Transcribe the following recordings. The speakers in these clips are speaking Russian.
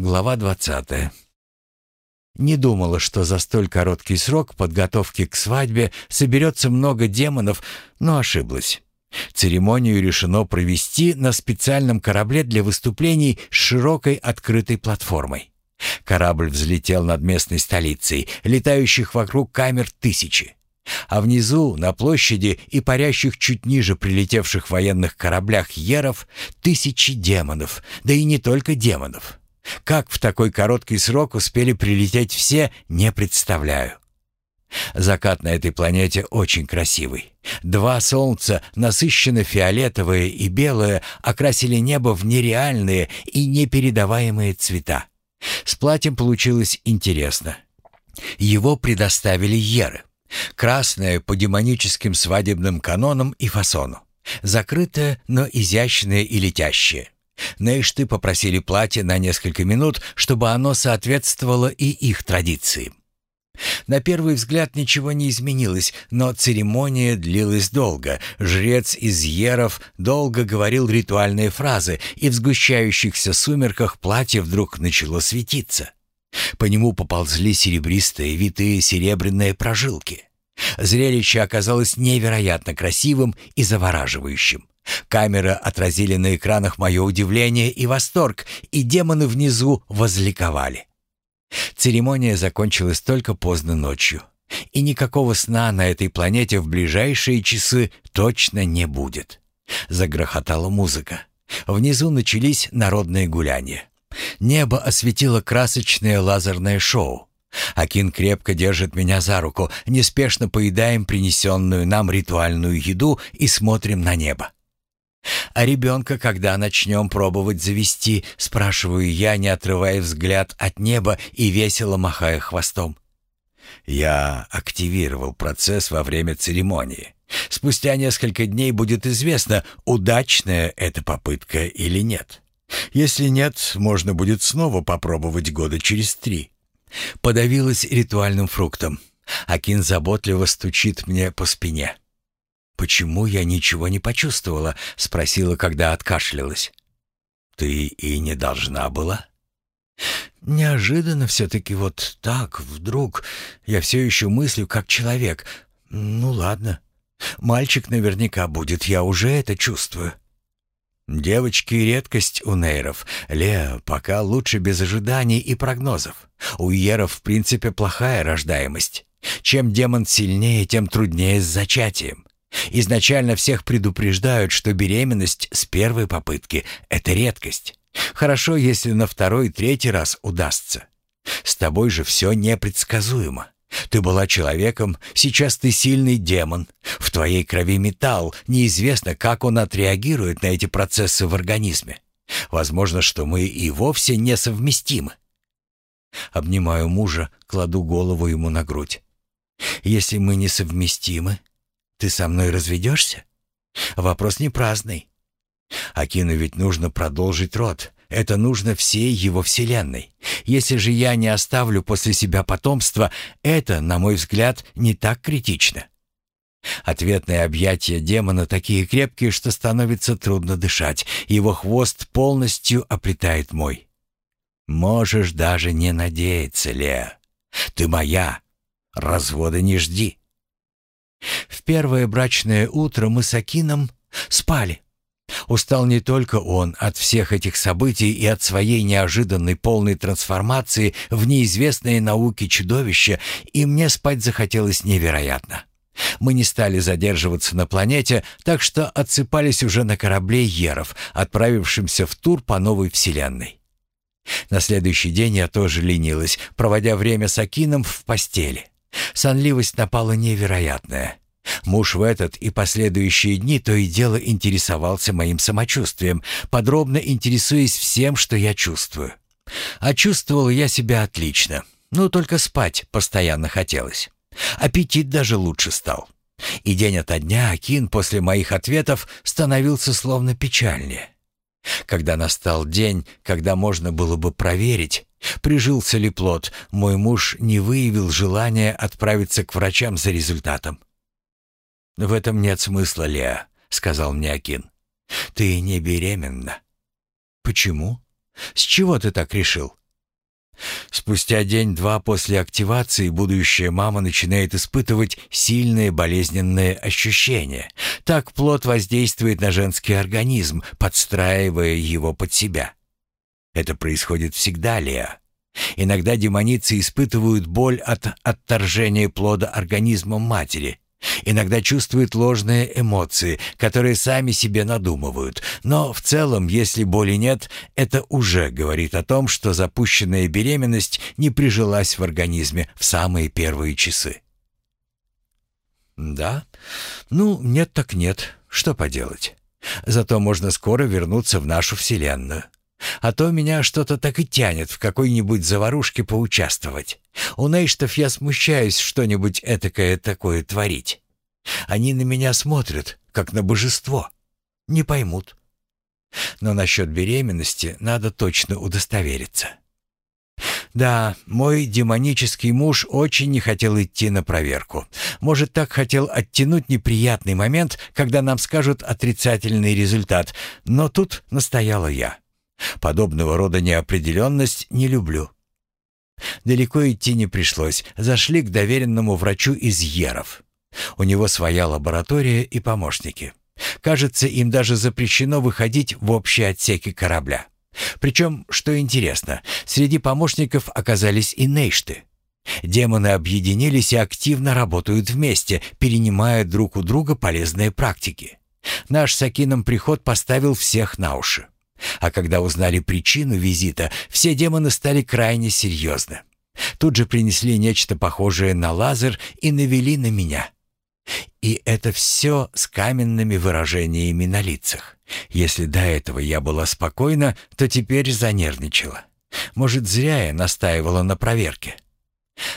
Глава 20. Не думала, что за столь короткий срок подготовки к свадьбе соберется много демонов, но ошиблась. Церемонию решено провести на специальном корабле для выступлений с широкой открытой платформой. Корабль взлетел над местной столицей, летающих вокруг камер тысячи. А внизу, на площади и парящих чуть ниже прилетевших военных кораблях Еров, тысячи демонов, да и не только демонов. Как в такой короткий срок успели прилететь все, не представляю. Закат на этой планете очень красивый. Два солнца, насыщенно фиолетовое и белое, окрасили небо в нереальные и непередаваемые цвета. С платьем получилось интересно. Его предоставили Еры. Красное по демоническим свадебным канонам и фасону. Закрытое, но изящное и летящее. Нейшты попросили платье на несколько минут, чтобы оно соответствовало и их традициям. На первый взгляд ничего не изменилось, но церемония длилась долго. Жрец из Еров долго говорил ритуальные фразы, и в сгущающихся сумерках платье вдруг начало светиться. По нему поползли серебристые, витые серебряные прожилки. Зрелище оказалось невероятно красивым и завораживающим. Камеры отразили на экранах мое удивление и восторг, и демоны внизу возликовали. Церемония закончилась только поздно ночью. И никакого сна на этой планете в ближайшие часы точно не будет. Загрохотала музыка. Внизу начались народные гуляния. Небо осветило красочное лазерное шоу. Акин крепко держит меня за руку, неспешно поедаем принесенную нам ритуальную еду и смотрим на небо. «А ребенка когда начнем пробовать завести?» — спрашиваю я, не отрывая взгляд от неба и весело махая хвостом. Я активировал процесс во время церемонии. Спустя несколько дней будет известно, удачная эта попытка или нет. Если нет, можно будет снова попробовать года через три. Подавилась ритуальным фруктом. Акин заботливо стучит мне по спине. «Почему я ничего не почувствовала?» — спросила, когда откашлялась. «Ты и не должна была?» «Неожиданно все-таки вот так, вдруг. Я все еще мыслю как человек. Ну ладно. Мальчик наверняка будет, я уже это чувствую». «Девочки — редкость у нейров. Леа, пока лучше без ожиданий и прогнозов. У еров, в принципе, плохая рождаемость. Чем демон сильнее, тем труднее с зачатием. Изначально всех предупреждают, что беременность с первой попытки — это редкость. Хорошо, если на второй, третий раз удастся. С тобой же все непредсказуемо. Ты была человеком, сейчас ты сильный демон. В твоей крови металл, неизвестно, как он отреагирует на эти процессы в организме. Возможно, что мы и вовсе несовместимы. Обнимаю мужа, кладу голову ему на грудь. Если мы несовместимы, ты со мной разведешься? Вопрос не праздный. Акину ведь нужно продолжить род. Это нужно всей его вселенной. Если же я не оставлю после себя потомства, это, на мой взгляд, не так критично. Ответные объятия демона такие крепкие, что становится трудно дышать. Его хвост полностью оплетает мой. Можешь даже не надеяться, Леа. Ты моя. Развода не жди. В первое брачное утро мы с Акином спали. Устал не только он от всех этих событий и от своей неожиданной полной трансформации в неизвестное науке чудовище, и мне спать захотелось невероятно. Мы не стали задерживаться на планете, так что отсыпались уже на корабле Еров, отправившемся в тур по новой вселенной. На следующий день я тоже ленилась, проводя время с Акином в постели. Сонливость напала невероятная. Муж в этот и последующие дни то и дело интересовался моим самочувствием, подробно интересуясь всем, что я чувствую. А чувствовал я себя отлично. Ну, только спать постоянно хотелось. Аппетит даже лучше стал. И день ото дня Акин после моих ответов становился словно печальнее. Когда настал день, когда можно было бы проверить, прижился ли плод, мой муж не выявил желания отправиться к врачам за результатом. «В этом нет смысла, Леа», — сказал мне «Ты не беременна». «Почему? С чего ты так решил?» Спустя день-два после активации будущая мама начинает испытывать сильные болезненные ощущения. Так плод воздействует на женский организм, подстраивая его под себя. Это происходит всегда, Леа. Иногда демоницы испытывают боль от отторжения плода организмом матери. Иногда чувствуют ложные эмоции, которые сами себе надумывают. Но в целом, если боли нет, это уже говорит о том, что запущенная беременность не прижилась в организме в самые первые часы. Да? Ну, нет так нет. Что поделать? Зато можно скоро вернуться в нашу Вселенную. А то меня что-то так и тянет в какой-нибудь заварушке поучаствовать. У Нейштов я смущаюсь что-нибудь этакое такое творить. Они на меня смотрят, как на божество. Не поймут. Но насчет беременности надо точно удостовериться. Да, мой демонический муж очень не хотел идти на проверку. Может, так хотел оттянуть неприятный момент, когда нам скажут отрицательный результат, но тут настояла я. Подобного рода неопределенность не люблю. Далеко идти не пришлось. Зашли к доверенному врачу из Еров. У него своя лаборатория и помощники. Кажется, им даже запрещено выходить в общие отсеки корабля. Причем, что интересно, среди помощников оказались и нейшты. Демоны объединились и активно работают вместе, перенимая друг у друга полезные практики. Наш с Акином приход поставил всех на уши. А когда узнали причину визита, все демоны стали крайне серьезны. Тут же принесли нечто похожее на лазер и навели на меня. И это все с каменными выражениями на лицах. Если до этого я была спокойна, то теперь занервничала. Может, зря я настаивала на проверке.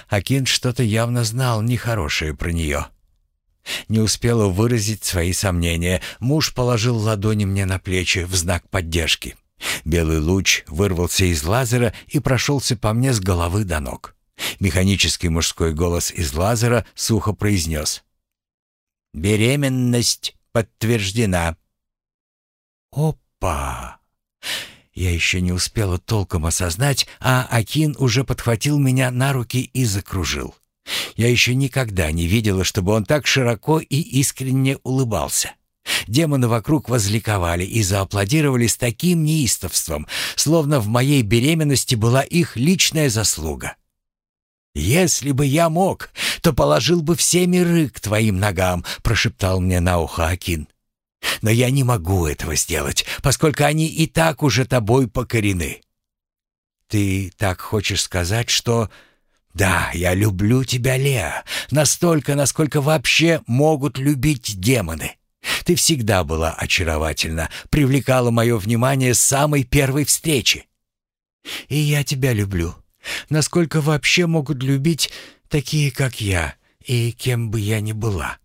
Акин что-то явно знал нехорошее про нее. Не успела выразить свои сомнения. Муж положил ладони мне на плечи в знак поддержки. Белый луч вырвался из лазера и прошелся по мне с головы до ног. Механический мужской голос из лазера сухо произнес. «Беременность подтверждена». «Опа!» Я еще не успела толком осознать, а Акин уже подхватил меня на руки и закружил. Я еще никогда не видела, чтобы он так широко и искренне улыбался. Демоны вокруг возликовали и зааплодировали с таким неистовством, словно в моей беременности была их личная заслуга. «Если бы я мог, то положил бы все миры к твоим ногам», — прошептал мне на ухо Акин. «Но я не могу этого сделать, поскольку они и так уже тобой покорены». «Ты так хочешь сказать, что...» «Да, я люблю тебя, Леа, настолько, насколько вообще могут любить демоны. Ты всегда была очаровательна, привлекала мое внимание с самой первой встречи. И я тебя люблю, насколько вообще могут любить такие, как я, и кем бы я ни была».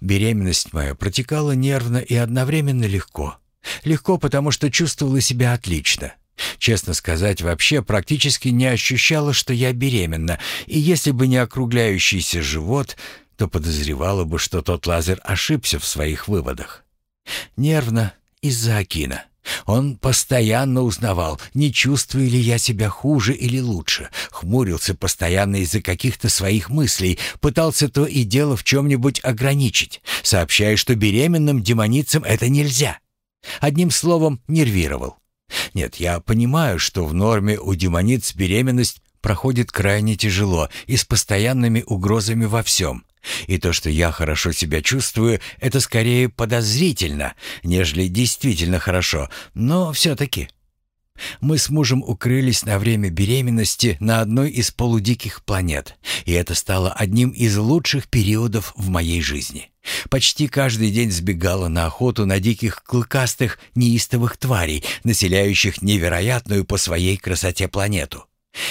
Беременность моя протекала нервно и одновременно легко. Легко, потому что чувствовала себя отлично. Честно сказать, вообще практически не ощущала, что я беременна, и если бы не округляющийся живот, то подозревала бы, что тот лазер ошибся в своих выводах. Нервно из-за Акина. Он постоянно узнавал, не чувствую ли я себя хуже или лучше, хмурился постоянно из-за каких-то своих мыслей, пытался то и дело в чем-нибудь ограничить, сообщая, что беременным демоницам это нельзя. Одним словом, нервировал. Нет, я понимаю, что в норме у демониц беременность проходит крайне тяжело и с постоянными угрозами во всем. И то, что я хорошо себя чувствую, это скорее подозрительно, нежели действительно хорошо, но все-таки. Мы с мужем укрылись на время беременности на одной из полудиких планет, и это стало одним из лучших периодов в моей жизни. Почти каждый день сбегала на охоту на диких клыкастых неистовых тварей, населяющих невероятную по своей красоте планету.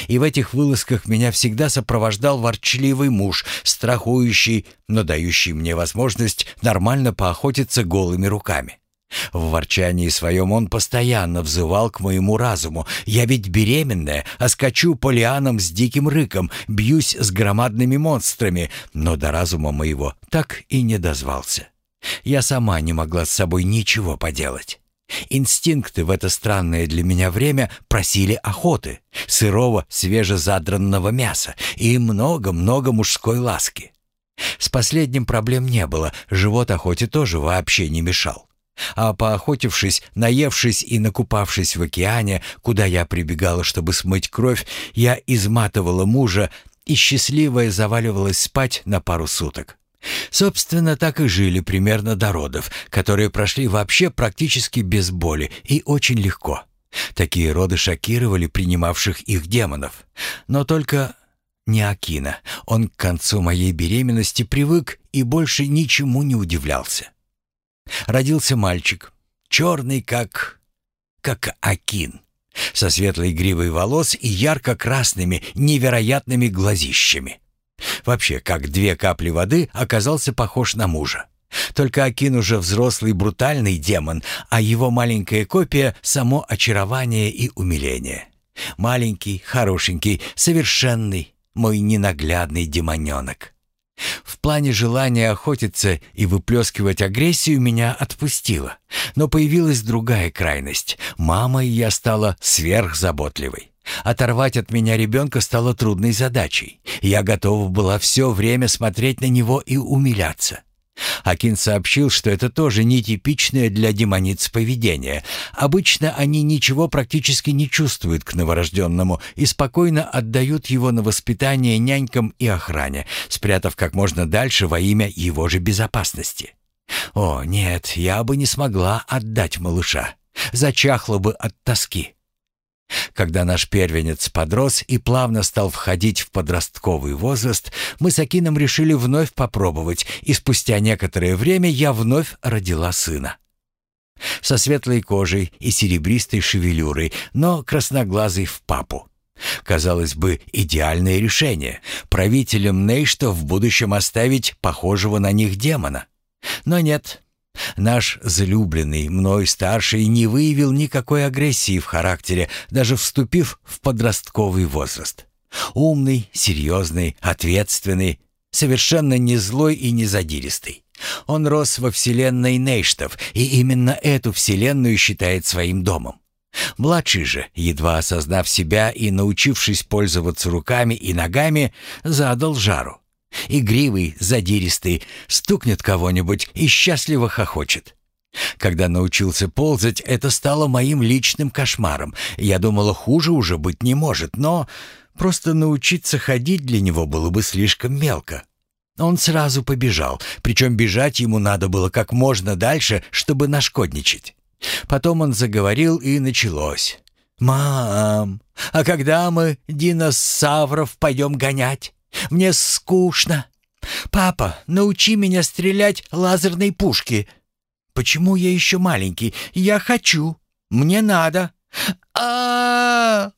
И в этих вылазках меня всегда сопровождал ворчливый муж, страхующий, но дающий мне возможность нормально поохотиться голыми руками. В ворчании своем он постоянно взывал к моему разуму. «Я ведь беременная, а скачу по лианам с диким рыком, бьюсь с громадными монстрами», но до разума моего так и не дозвался. Я сама не могла с собой ничего поделать. Инстинкты в это странное для меня время просили охоты, сырого, свежезадранного мяса и много-много мужской ласки. С последним проблем не было, живот охоте тоже вообще не мешал. А поохотившись, наевшись и накупавшись в океане, куда я прибегала, чтобы смыть кровь, я изматывала мужа и счастливая заваливалась спать на пару суток. Собственно, так и жили примерно до родов, которые прошли вообще практически без боли и очень легко. Такие роды шокировали принимавших их демонов. Но только не Акина. Он к концу моей беременности привык и больше ничему не удивлялся. Родился мальчик, черный как... как Акин, со светлой гривой волос и ярко-красными невероятными глазищами. Вообще, как две капли воды, оказался похож на мужа. Только Акин уже взрослый брутальный демон, а его маленькая копия — само очарование и умиление. Маленький, хорошенький, совершенный, мой ненаглядный демоненок. В плане желания охотиться и выплескивать агрессию меня отпустило. Но появилась другая крайность. Мама и я стала сверхзаботливой. Оторвать от меня ребенка стало трудной задачей. Я готова была все время смотреть на него и умиляться. Акин сообщил, что это тоже нетипичное для демониц поведение. Обычно они ничего практически не чувствуют к новорожденному и спокойно отдают его на воспитание нянькам и охране, спрятав как можно дальше во имя его же безопасности. О, нет, я бы не смогла отдать малыша. Зачахла бы от тоски. Когда наш первенец подрос и плавно стал входить в подростковый возраст, мы с Акином решили вновь попробовать, и спустя некоторое время я вновь родила сына. Со светлой кожей и серебристой шевелюрой, но красноглазый в папу. Казалось бы, идеальное решение. Правителям Нейшта в будущем оставить похожего на них демона. Но нет, Наш залюбленный, мной старший, не выявил никакой агрессии в характере, даже вступив в подростковый возраст. Умный, серьезный, ответственный, совершенно не злой и не задиристый. Он рос во вселенной Нейштов, и именно эту вселенную считает своим домом. Младший же, едва осознав себя и научившись пользоваться руками и ногами, задал жару. Игривый, задиристый, стукнет кого-нибудь и счастливо хохочет. Когда научился ползать, это стало моим личным кошмаром. Я думала, хуже уже быть не может, но просто научиться ходить для него было бы слишком мелко. Он сразу побежал, причем бежать ему надо было как можно дальше, чтобы нашкодничать. Потом он заговорил, и началось. «Мам, а когда мы динозавров пойдем гонять?» Мне скучно. Папа, научи меня стрелять лазерной пушки. Почему я еще маленький? Я хочу. Мне надо. А,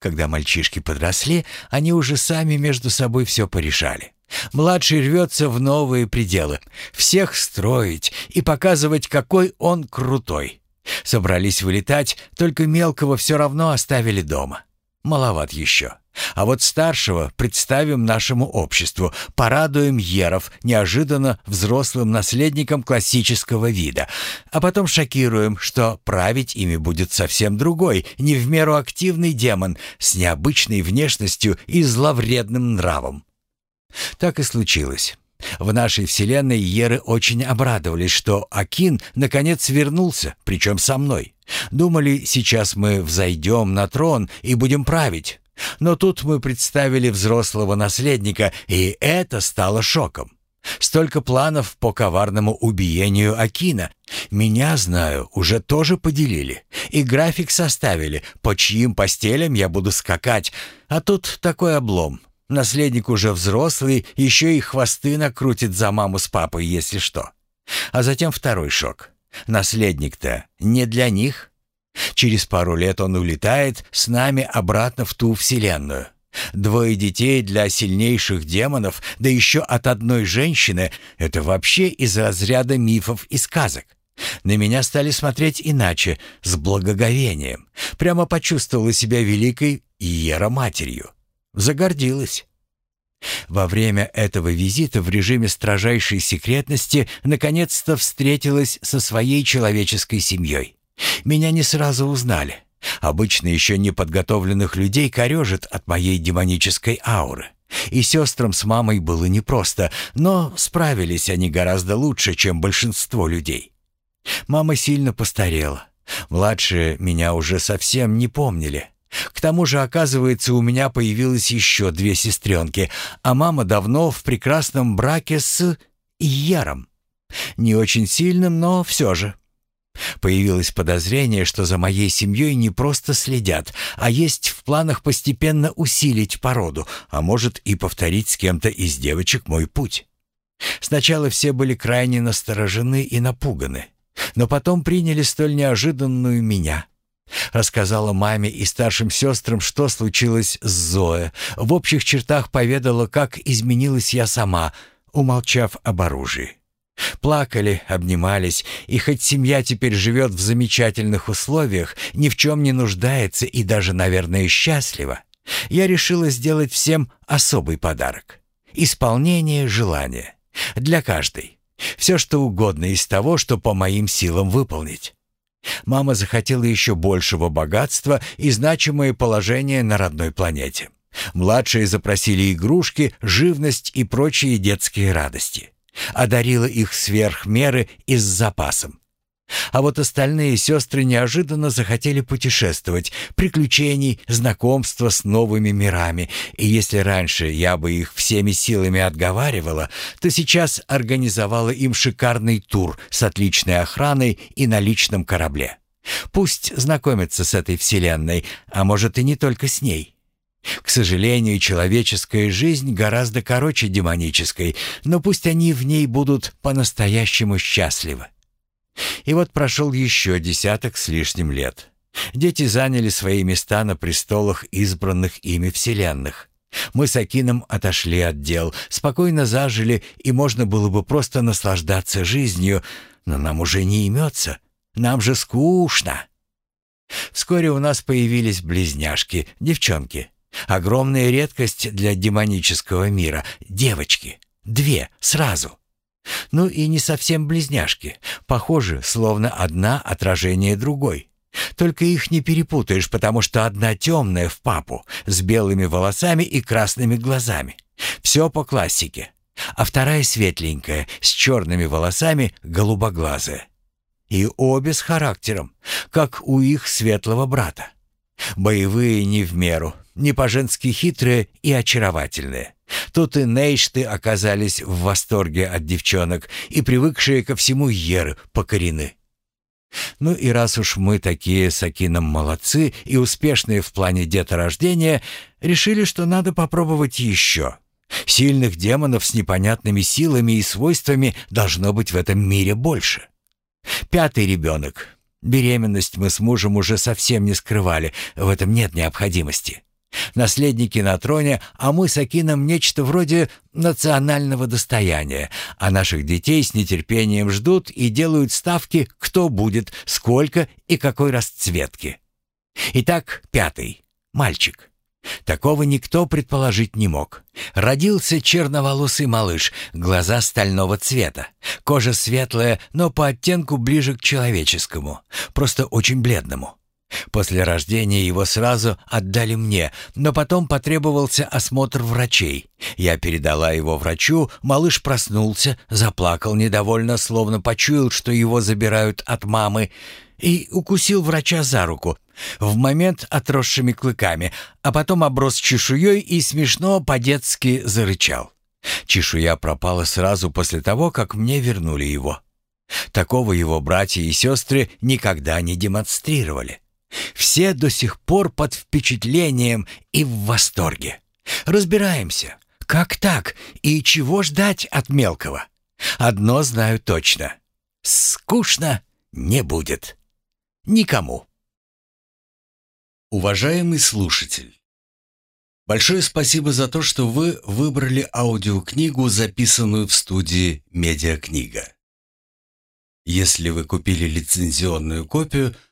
Когда мальчишки подросли, они уже сами между собой все порешали. Младший рвется в новые пределы. Всех строить и показывать, какой он крутой. Собрались вылетать, только мелкого все равно оставили дома. Маловат еще. А вот старшего представим нашему обществу, порадуем еров, неожиданно взрослым наследником классического вида, а потом шокируем, что править ими будет совсем другой, не в меру активный демон с необычной внешностью и зловредным нравом. Так и случилось. В нашей вселенной Еры очень обрадовались, что Акин наконец вернулся, причем со мной. Думали, сейчас мы взойдем на трон и будем править. Но тут мы представили взрослого наследника, и это стало шоком. Столько планов по коварному убиению Акина. Меня, знаю, уже тоже поделили. И график составили, по чьим постелям я буду скакать. А тут такой облом. Наследник уже взрослый, еще и хвосты накрутит за маму с папой, если что. А затем второй шок. Наследник-то не для них. Через пару лет он улетает с нами обратно в ту вселенную. Двое детей для сильнейших демонов, да еще от одной женщины — это вообще из разряда мифов и сказок. На меня стали смотреть иначе, с благоговением. Прямо почувствовала себя великой иероматерью. Загордилась. Во время этого визита в режиме строжайшей секретности наконец-то встретилась со своей человеческой семьей. Меня не сразу узнали. Обычно еще неподготовленных людей корежит от моей демонической ауры. И сестрам с мамой было непросто, но справились они гораздо лучше, чем большинство людей. Мама сильно постарела. Младшие меня уже совсем не помнили. К тому же, оказывается, у меня появилось еще две сестренки, а мама давно в прекрасном браке с Яром. Не очень сильным, но все же. Появилось подозрение, что за моей семьей не просто следят, а есть в планах постепенно усилить породу, а может и повторить с кем-то из девочек мой путь. Сначала все были крайне насторожены и напуганы, но потом приняли столь неожиданную меня. Рассказала маме и старшим сестрам, что случилось с Зоей. В общих чертах поведала, как изменилась я сама, умолчав об оружии. Плакали, обнимались, и хоть семья теперь живет в замечательных условиях, ни в чем не нуждается и даже, наверное, счастлива, я решила сделать всем особый подарок. Исполнение желания. Для каждой. Все, что угодно из того, что по моим силам выполнить. Мама захотела еще большего богатства и значимое положение на родной планете. Младшие запросили игрушки, живность и прочие детские радости одарила их сверх меры и с запасом. А вот остальные сестры неожиданно захотели путешествовать, приключений, знакомства с новыми мирами. И если раньше я бы их всеми силами отговаривала, то сейчас организовала им шикарный тур с отличной охраной и на личном корабле. Пусть знакомятся с этой вселенной, а может и не только с ней. К сожалению, человеческая жизнь гораздо короче демонической, но пусть они в ней будут по-настоящему счастливы. И вот прошел еще десяток с лишним лет. Дети заняли свои места на престолах избранных ими вселенных. Мы с Акином отошли от дел, спокойно зажили, и можно было бы просто наслаждаться жизнью, но нам уже не имется. Нам же скучно. Вскоре у нас появились близняшки, девчонки. Огромная редкость для демонического мира. Девочки. Две. Сразу. Ну и не совсем близняшки. Похожи, словно одна отражение другой. Только их не перепутаешь, потому что одна темная в папу, с белыми волосами и красными глазами. Все по классике. А вторая светленькая, с черными волосами, голубоглазая. И обе с характером, как у их светлого брата. Боевые не в меру, не по-женски хитрые и очаровательные. Тут и Нейшты оказались в восторге от девчонок, и привыкшие ко всему Еры покорены. Ну и раз уж мы такие с Акином молодцы и успешные в плане деторождения, решили, что надо попробовать еще. Сильных демонов с непонятными силами и свойствами должно быть в этом мире больше. Пятый ребенок. Беременность мы с мужем уже совсем не скрывали, в этом нет необходимости. Наследники на троне, а мы с Акином нечто вроде национального достояния, а наших детей с нетерпением ждут и делают ставки, кто будет, сколько и какой расцветки. Итак, пятый. Мальчик. Такого никто предположить не мог. Родился черноволосый малыш, глаза стального цвета, кожа светлая, но по оттенку ближе к человеческому, просто очень бледному. После рождения его сразу отдали мне, но потом потребовался осмотр врачей. Я передала его врачу, малыш проснулся, заплакал недовольно, словно почуял, что его забирают от мамы, и укусил врача за руку, в момент отросшими клыками, а потом оброс чешуей и смешно по-детски зарычал. Чешуя пропала сразу после того, как мне вернули его. Такого его братья и сестры никогда не демонстрировали. Все до сих пор под впечатлением и в восторге. Разбираемся, как так и чего ждать от мелкого. Одно знаю точно. Скучно не будет. Никому. Уважаемый слушатель, большое спасибо за то, что вы выбрали аудиокнигу, записанную в студии «Медиакнига». Если вы купили лицензионную копию –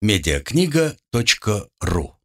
mediakнига.ру